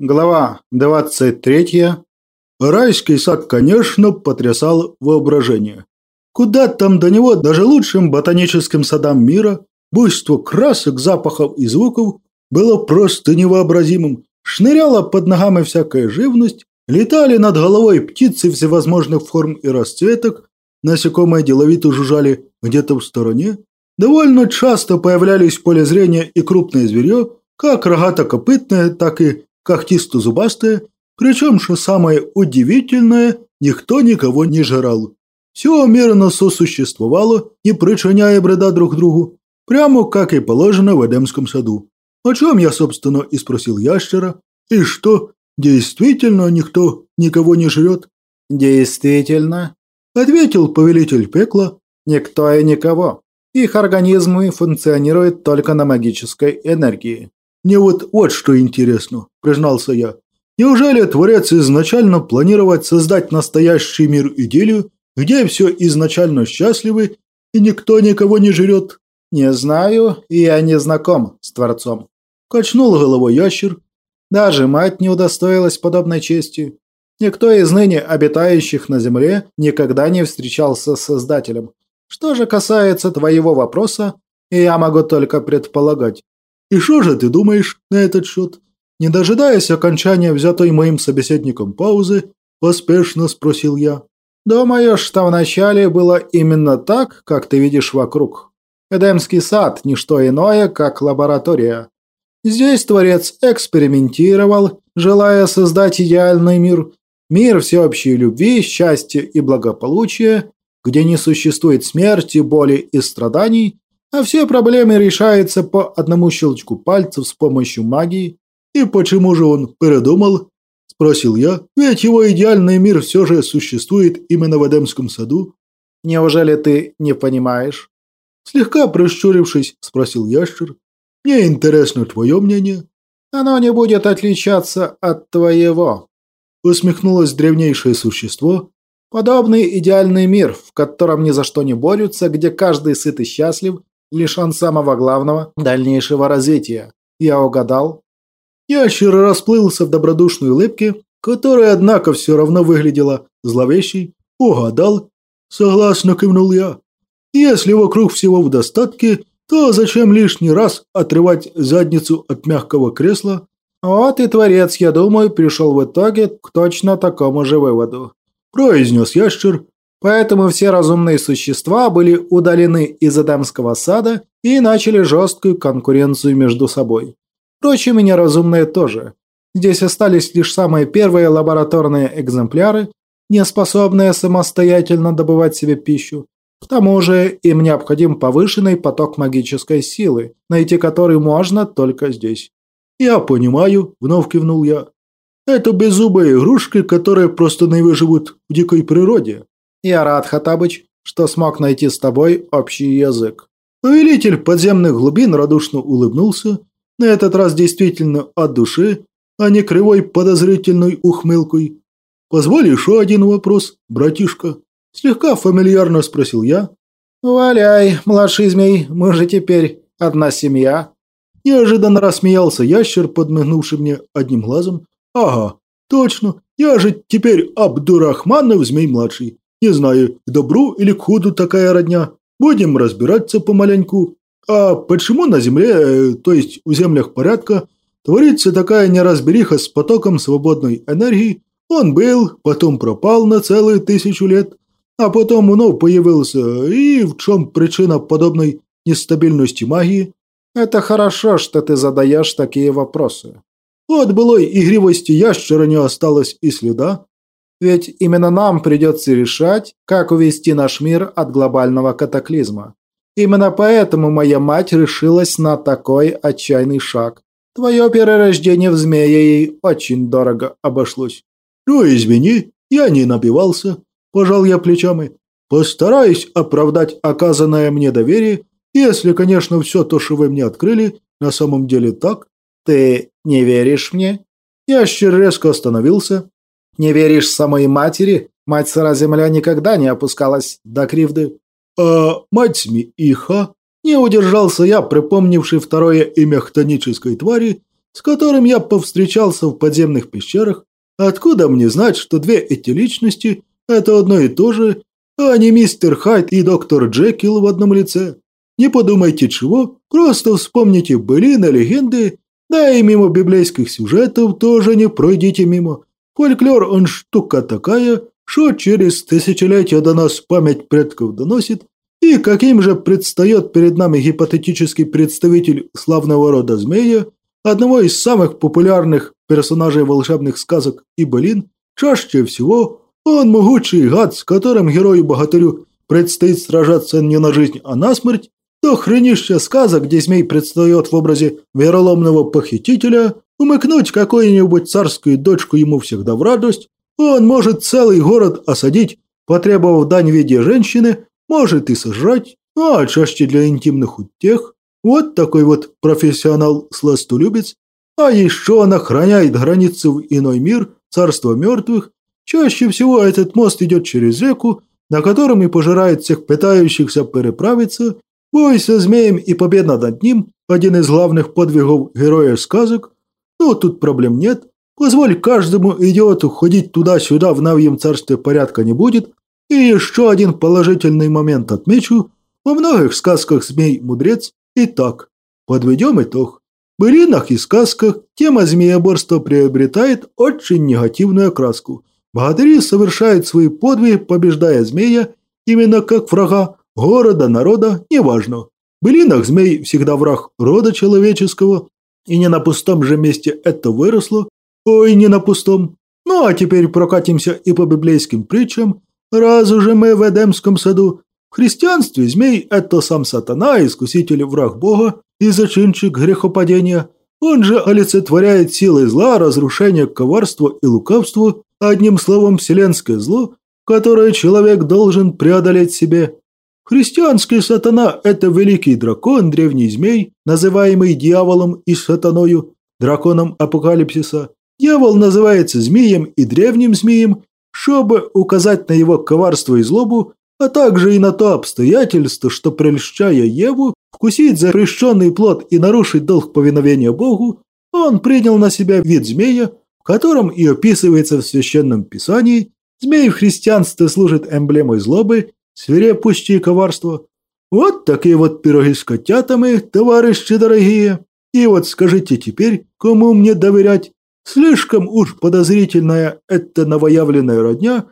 Глава 23. Райский сад, конечно, потрясал воображение. Куда там до него даже лучшим ботаническим садам мира буйство красок, запахов и звуков было просто невообразимым. Шныряла под ногами всякая живность, летали над головой птицы всевозможных форм и расцветок, насекомые деловито жужжали где-то в стороне. Довольно часто появлялись в поле зрения и крупное зверье, как рогато-копытное, так и когтисто-зубастое, причем, что самое удивительное, никто никого не жрал. Все мирно сосуществовало, не причиняя бреда друг другу, прямо как и положено в Эдемском саду. О чем я, собственно, и спросил ящера. И что, действительно никто никого не жрет? Действительно, ответил повелитель пекла. Никто и никого. Их организмы функционируют только на магической энергии. Мне вот вот что интересно, признался я. Неужели Творец изначально планировать создать настоящий мир идиллию, где все изначально счастливы и никто никого не жрет? Не знаю, и я не знаком с Творцом. Качнул головой ящер. Даже мать не удостоилась подобной чести. Никто из ныне обитающих на земле никогда не встречался с Создателем. Что же касается твоего вопроса, я могу только предполагать, «И что же ты думаешь на этот счет?» Не дожидаясь окончания взятой моим собеседником паузы, поспешно спросил я. «Думаю, что вначале было именно так, как ты видишь вокруг. Эдемский сад – не что иное, как лаборатория. Здесь Творец экспериментировал, желая создать идеальный мир, мир всеобщей любви, счастья и благополучия, где не существует смерти, боли и страданий, а все проблемы решаются по одному щелчку пальцев с помощью магии. И почему же он передумал? Спросил я, ведь его идеальный мир все же существует именно в Эдемском саду. Неужели ты не понимаешь? Слегка прищурившись, спросил ящер. Мне интересно твое мнение. Оно не будет отличаться от твоего. Усмехнулось древнейшее существо. Подобный идеальный мир, в котором ни за что не борются, где каждый сыт и счастлив, лишен самого главного – дальнейшего развития. Я угадал?» Ящер расплылся в добродушной улыбке, которая, однако, все равно выглядела зловещей. «Угадал?» – согласно кивнул я. «Если вокруг всего в достатке, то зачем лишний раз отрывать задницу от мягкого кресла?» «Вот и Творец, я думаю, пришел в итоге к точно такому же выводу», – произнес ящер, Поэтому все разумные существа были удалены из Эдемского сада и начали жесткую конкуренцию между собой. Впрочем, и неразумные тоже. Здесь остались лишь самые первые лабораторные экземпляры, не способные самостоятельно добывать себе пищу. К тому же им необходим повышенный поток магической силы, найти который можно только здесь. «Я понимаю», – вновь кивнул я. «Это беззубые игрушки, которые просто не выживут в дикой природе. Я рад, Хатабыч, что смог найти с тобой общий язык. Повелитель подземных глубин радушно улыбнулся, на этот раз действительно от души, а не кривой подозрительной ухмылкой. «Позволь еще один вопрос, братишка?» Слегка фамильярно спросил я. «Валяй, младший змей, мы же теперь одна семья». Неожиданно рассмеялся ящер, подмигнувший мне одним глазом. «Ага, точно, я же теперь Абдурахманов змей-младший. Не знаю, к добру или к худу такая родня. Будем разбираться помаленьку. А почему на земле, э, то есть в землях порядка, творится такая неразбериха с потоком свободной энергии? Он был, потом пропал на целую тысячу лет, а потом вновь появился. И в чем причина подобной нестабильности магии? Это хорошо, что ты задаешь такие вопросы. От былой игривости ящера не осталось и следа. Ведь именно нам придется решать, как увести наш мир от глобального катаклизма. Именно поэтому моя мать решилась на такой отчаянный шаг. Твое перерождение в змея ей очень дорого обошлось. Ну, извини, я не набивался, пожал я плечами. Постараюсь оправдать оказанное мне доверие, если, конечно, все то, что вы мне открыли, на самом деле так. Ты не веришь мне? Ящер резко остановился, не веришь самой матери? Мать сыра земля никогда не опускалась до кривды. А мать Смииха? Не удержался я, припомнивший второе имя хтонической твари, с которым я повстречался в подземных пещерах. Откуда мне знать, что две эти личности – это одно и то же, а не мистер Хайд и доктор Джекил в одном лице? Не подумайте чего, просто вспомните былины, легенды, да и мимо библейских сюжетов тоже не пройдите мимо. Фольклор он штука такая, что через тысячелетия до нас память предков доносит, и каким же предстает перед нами гипотетический представитель славного рода змея, одного из самых популярных персонажей волшебных сказок и былин, чаще всего он могучий гад, с которым герою-богатырю предстоит сражаться не на жизнь, а на смерть, то хранища сказок, где змей предстает в образе вероломного похитителя, умыкнуть какую-нибудь царскую дочку ему всегда в радость, он может целый город осадить, потребовав дань в виде женщины, может и сожрать, а чаще для интимных утех. Вот такой вот профессионал-сластолюбец. А еще он охраняет границы в иной мир, царство мертвых. Чаще всего этот мост идет через реку, на котором и пожирает всех пытающихся переправиться, Бой со змеем и победа над ним – один из главных подвигов героя сказок. Но тут проблем нет. Позволь каждому идиоту ходить туда-сюда в Навьем царстве порядка не будет. И еще один положительный момент отмечу. Во многих сказках змей – мудрец. Итак, подведем итог. В былинах и сказках тема змееборства приобретает очень негативную окраску. Богатыри совершают свои подвиги, побеждая змея, именно как врага, города, народа, неважно. В былинах змей всегда враг рода человеческого, и не на пустом же месте это выросло. Ой, не на пустом. Ну а теперь прокатимся и по библейским притчам. Раз уже мы в Эдемском саду. В христианстве змей – это сам сатана, искуситель враг Бога и зачинчик грехопадения. Он же олицетворяет силы зла, разрушение, коварство и лукавство, одним словом вселенское зло, которое человек должен преодолеть себе. Христианский сатана – это великий дракон, древний змей, называемый дьяволом и сатаною, драконом апокалипсиса. Дьявол называется змеем и древним змеем, чтобы указать на его коварство и злобу, а также и на то обстоятельство, что, прельщая Еву, вкусить запрещенный плод и нарушить долг повиновения Богу, он принял на себя вид змея, в котором и описывается в Священном Писании. Змей в христианстве служит эмблемой злобы свирепости и коварства. Вот такие вот пироги с котятами, товарищи дорогие. И вот скажите теперь, кому мне доверять? Слишком уж подозрительная эта новоявленная родня,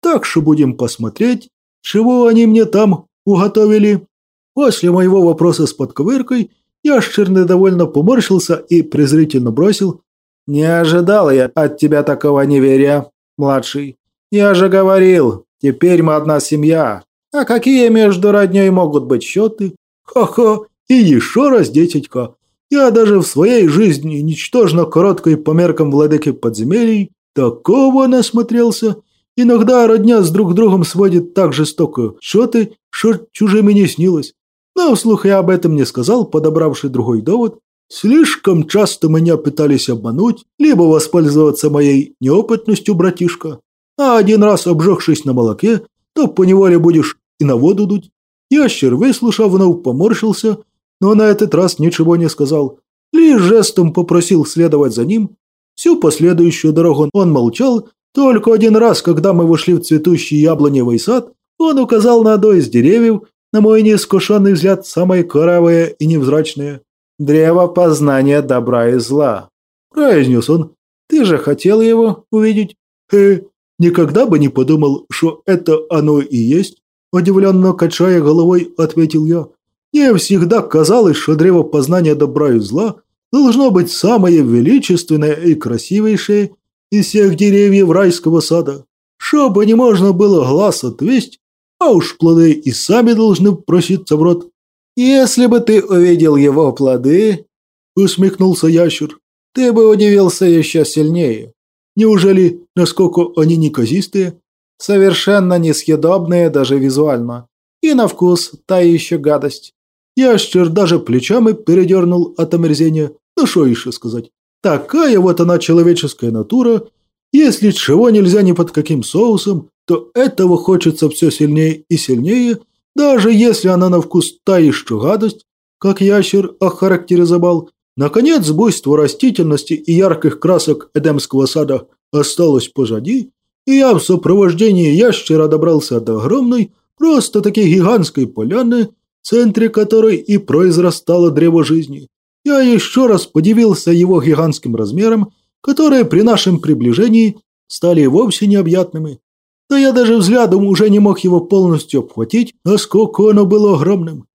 так что будем посмотреть, чего они мне там уготовили. После моего вопроса с подковыркой ящер недовольно поморщился и презрительно бросил. «Не ожидал я от тебя такого неверия, младший. Я же говорил, Теперь мы одна семья. А какие между родней могут быть счеты? Хо-хо, и еще раз, детятька. Я даже в своей жизни, ничтожно короткой по меркам владыки подземелий, такого насмотрелся. Иногда родня с друг другом сводит так жестоко счеты, что чужими не снилось. Но вслух я об этом не сказал, подобравший другой довод. Слишком часто меня пытались обмануть, либо воспользоваться моей неопытностью, братишка. А один раз обжегшись на молоке, то поневоле будешь и на воду дуть. Ящер, выслушав, вновь поморщился, но на этот раз ничего не сказал. Лишь жестом попросил следовать за ним. Всю последующую дорогу он молчал, только один раз, когда мы вышли в цветущий яблоневый сад, он указал на одно из деревьев, на мой неискушенный взгляд, самое коровое и невзрачное. «Древо познания добра и зла», – произнес он. «Ты же хотел его увидеть?» «Э, Никогда бы не подумал, что это оно и есть. Удивленно качая головой, ответил я. Мне всегда казалось, что древо познания добра и зла должно быть самое величественное и красивейшее из всех деревьев райского сада. Чтобы не можно было глаз отвесть, а уж плоды и сами должны проситься в рот. «Если бы ты увидел его плоды», — усмехнулся ящер, — «ты бы удивился еще сильнее. Неужели, насколько они неказистые? Совершенно несъедобные даже визуально. И на вкус та еще гадость. Ящер даже плечами передернул от омерзения. Ну что еще сказать? Такая вот она человеческая натура. Если чего нельзя ни под каким соусом, то этого хочется все сильнее и сильнее, даже если она на вкус та еще гадость, как ящер охарактеризовал. Наконец, буйство растительности и ярких красок Эдемского сада осталось позади, и я в сопровождении ящера добрался до огромной, просто-таки гигантской поляны, в центре которой и произрастало древо жизни. Я еще раз подивился его гигантским размерам, которые при нашем приближении стали вовсе необъятными. Да я даже взглядом уже не мог его полностью обхватить, насколько оно было огромным.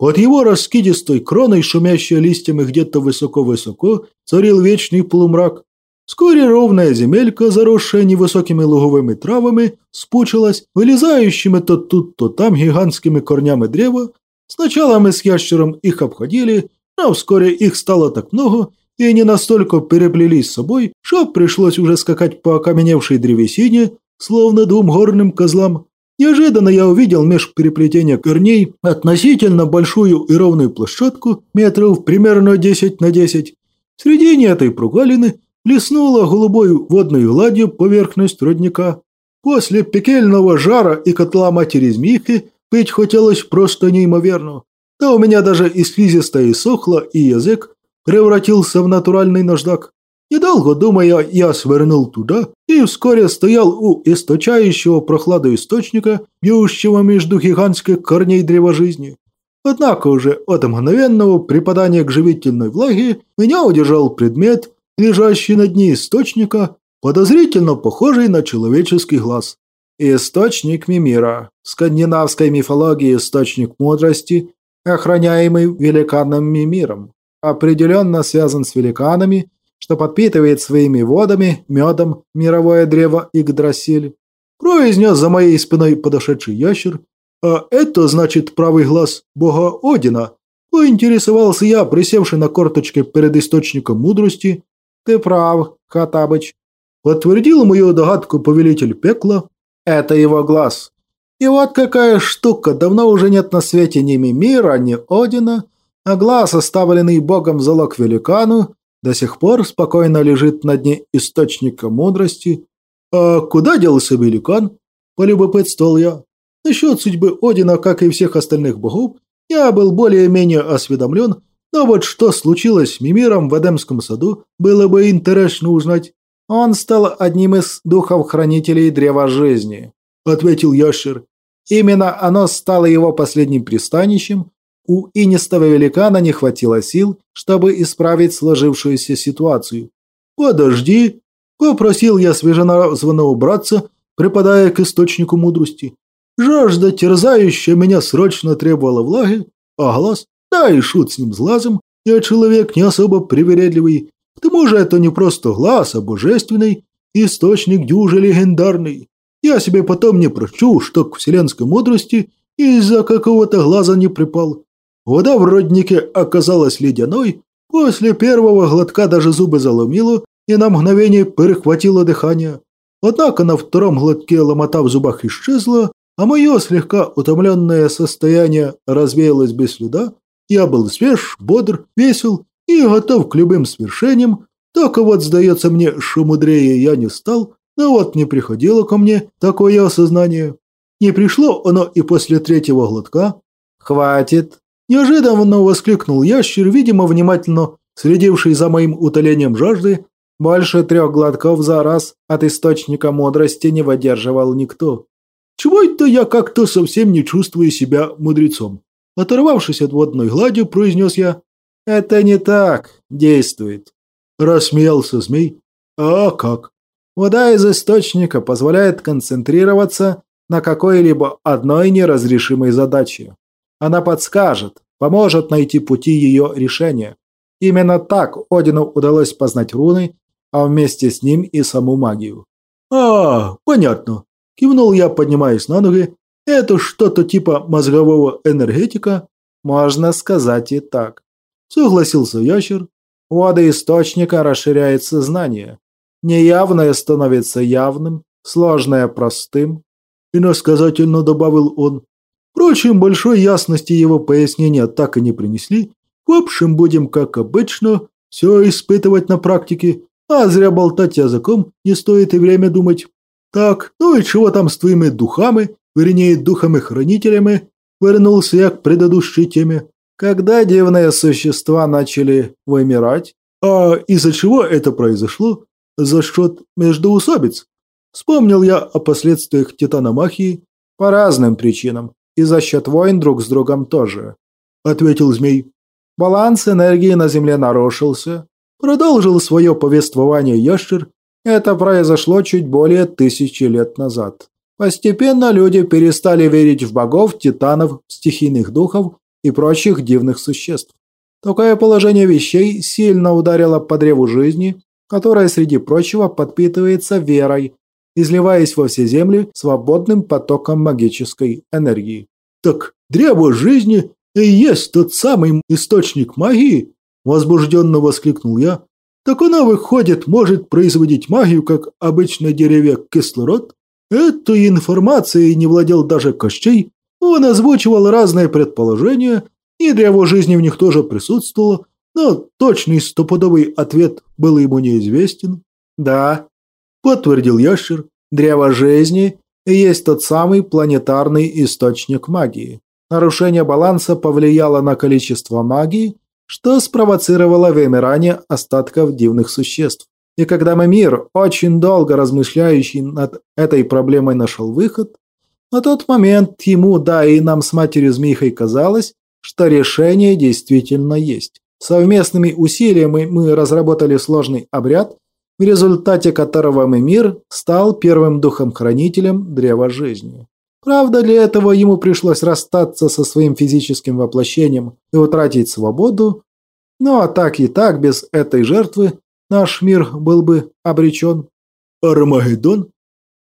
Под его раскидистой кроной, шумящей листьями где-то высоко-высоко, царил вечный полумрак. Вскоре ровная земелька, заросшая невысокими луговыми травами, спучилась, вылезающими то тут, то там гигантскими корнями древа. Сначала мы с ящером их обходили, но вскоре их стало так много, и они настолько переплелись с собой, что пришлось уже скакать по окаменевшей древесине, словно двум горным козлам. Неожиданно я увидел меж переплетения корней относительно большую и ровную площадку метров примерно 10 на 10. В середине этой прогалины Блеснула голубой водной гладью поверхность родника. После пекельного жара и котла матери змейки пить хотелось просто неимоверно. Да у меня даже и слизистая сохла, и язык превратился в натуральный наждак. Недолго думая, я свернул туда и вскоре стоял у источающего прохладу источника, бьющего между гигантских корней древа жизни. Однако уже от мгновенного припадания к живительной влаге меня удержал предмет, лежащий на дне источника, подозрительно похожий на человеческий глаз. Источник Мимира. В скандинавской мифологии источник мудрости, охраняемый великаном Мимиром. Определенно связан с великанами, что подпитывает своими водами, медом, мировое древо Игдрасиль. Произнес за моей спиной подошедший ящер. А это значит правый глаз бога Одина. Поинтересовался я, присевший на корточке перед источником мудрости, «Ты прав, Хатабыч», – подтвердил мою догадку повелитель пекла. «Это его глаз. И вот какая штука, давно уже нет на свете ни Мимира, ни Одина, а глаз, оставленный богом залог великану, до сих пор спокойно лежит на дне источника мудрости. А куда делся великан? Полюбопытствовал я. Насчет судьбы Одина, как и всех остальных богов, я был более-менее осведомлен, но вот что случилось с Мимиром в Эдемском саду, было бы интересно узнать. Он стал одним из духов-хранителей Древа Жизни, ответил ящер. Именно оно стало его последним пристанищем. У инистого великана не хватило сил, чтобы исправить сложившуюся ситуацию. «Подожди», – попросил я свеженазванного братца, припадая к источнику мудрости. Жажда, терзающая меня, срочно требовала влаги, а глаз да и шут с ним глазом, я человек не особо привередливый. К тому же это не просто глаз, а божественный, источник дюжи легендарный. Я себе потом не прощу, что к вселенской мудрости из-за какого-то глаза не припал. Вода в роднике оказалась ледяной, после первого глотка даже зубы заломило и на мгновение перехватило дыхание. Однако на втором глотке ломота в зубах исчезла, а мое слегка утомленное состояние развеялось без следа, я был свеж, бодр, весел и готов к любым свершениям, только вот, сдается мне, что мудрее я не стал, но вот не приходило ко мне такое осознание. Не пришло оно и после третьего глотка. «Хватит!» Неожиданно воскликнул ящер, видимо, внимательно следивший за моим утолением жажды. Больше трех глотков за раз от источника мудрости не выдерживал никто. Чего это я как-то совсем не чувствую себя мудрецом? Оторвавшись от водной глади, произнес я. «Это не так действует», – рассмеялся змей. «А как?» «Вода из источника позволяет концентрироваться на какой-либо одной неразрешимой задаче. Она подскажет, поможет найти пути ее решения. Именно так Одину удалось познать руны, а вместе с ним и саму магию». «А, понятно», – кивнул я, поднимаясь на ноги это что-то типа мозгового энергетика? Можно сказать и так. Согласился ящер. Вода источника расширяет сознание. Неявное становится явным, сложное простым. Иносказательно добавил он. Впрочем, большой ясности его пояснения так и не принесли. В общем, будем, как обычно, все испытывать на практике, а зря болтать языком не стоит и время думать. Так, ну и чего там с твоими духами вернее духами-хранителями, вернулся я к предыдущей теме. когда дивные существа начали вымирать. А из-за чего это произошло? За счет междоусобиц. Вспомнил я о последствиях титаномахии. По разным причинам. И за счет войн друг с другом тоже. Ответил змей. Баланс энергии на Земле нарушился. Продолжил свое повествование ящер. Это произошло чуть более тысячи лет назад. Постепенно люди перестали верить в богов, титанов, стихийных духов и прочих дивных существ. Такое положение вещей сильно ударило по древу жизни, которое, среди прочего, подпитывается верой, изливаясь во все земли свободным потоком магической энергии. «Так древо жизни и есть тот самый источник магии?» – возбужденно воскликнул я. «Так она, выходит, может производить магию, как обычно деревья кислород?» Этой информацией не владел даже Кощей. Он озвучивал разные предположения, и древо жизни в них тоже присутствовало, но точный стопудовый ответ был ему неизвестен. «Да», – подтвердил ящер, – «древо жизни есть тот самый планетарный источник магии. Нарушение баланса повлияло на количество магии, что спровоцировало вымирание остатков дивных существ. И когда мир, очень долго размышляющий над этой проблемой, нашел выход, на тот момент ему, да и нам с матерью Змейхой казалось, что решение действительно есть. Совместными усилиями мы разработали сложный обряд, в результате которого мир стал первым духом-хранителем древа жизни. Правда, для этого ему пришлось расстаться со своим физическим воплощением и утратить свободу, но так и так без этой жертвы наш мир был бы обречен. Армагеддон?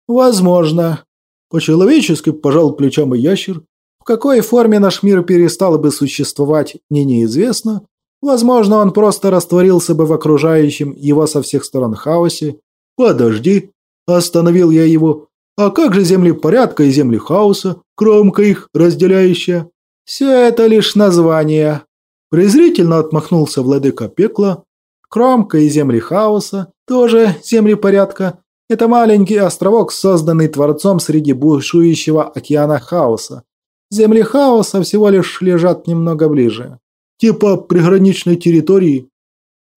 Возможно. По-человечески пожал плечом и ящер, в какой форме наш мир перестал бы существовать, мне неизвестно. Возможно, он просто растворился бы в окружающем его со всех сторон хаосе. «Подожди!» – остановил я его. «А как же земли порядка и земли хаоса, кромка их разделяющая?» «Все это лишь название». Презрительно отмахнулся владыка пекла. «Кромка и земли хаоса, тоже земли порядка. Это маленький островок, созданный Творцом среди бушующего океана хаоса. Земли хаоса всего лишь лежат немного ближе. Типа приграничной территории.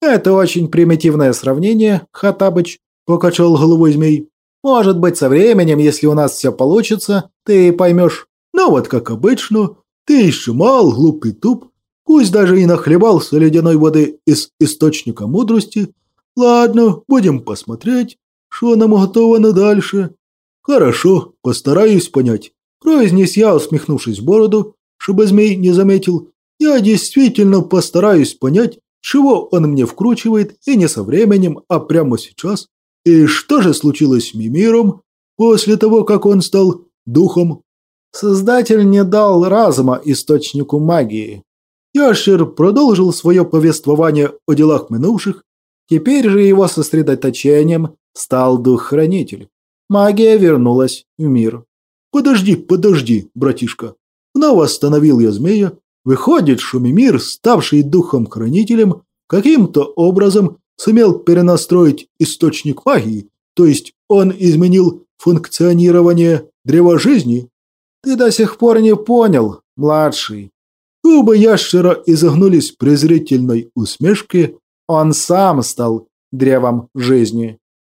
Это очень примитивное сравнение, Хатабыч, покачал головой змей. Может быть, со временем, если у нас все получится, ты поймешь. Но вот как обычно, ты еще мал, глупый туп, пусть даже и нахлебался ледяной воды из источника мудрости. Ладно, будем посмотреть, что нам готово на дальше. Хорошо, постараюсь понять. Произнес я, усмехнувшись в бороду, чтобы змей не заметил. Я действительно постараюсь понять, чего он мне вкручивает, и не со временем, а прямо сейчас. И что же случилось с Мимиром после того, как он стал духом? Создатель не дал разума источнику магии. Ящер продолжил свое повествование о делах минувших. Теперь же его сосредоточением стал дух-хранитель. Магия вернулась в мир. «Подожди, подожди, братишка!» Снова остановил я змея. Выходит, что Мимир, ставший духом-хранителем, каким-то образом сумел перенастроить источник магии, то есть он изменил функционирование древа жизни. Ты до сих пор не понял, младший. Губы ящера изогнулись презрительной усмешки. Он сам стал древом жизни.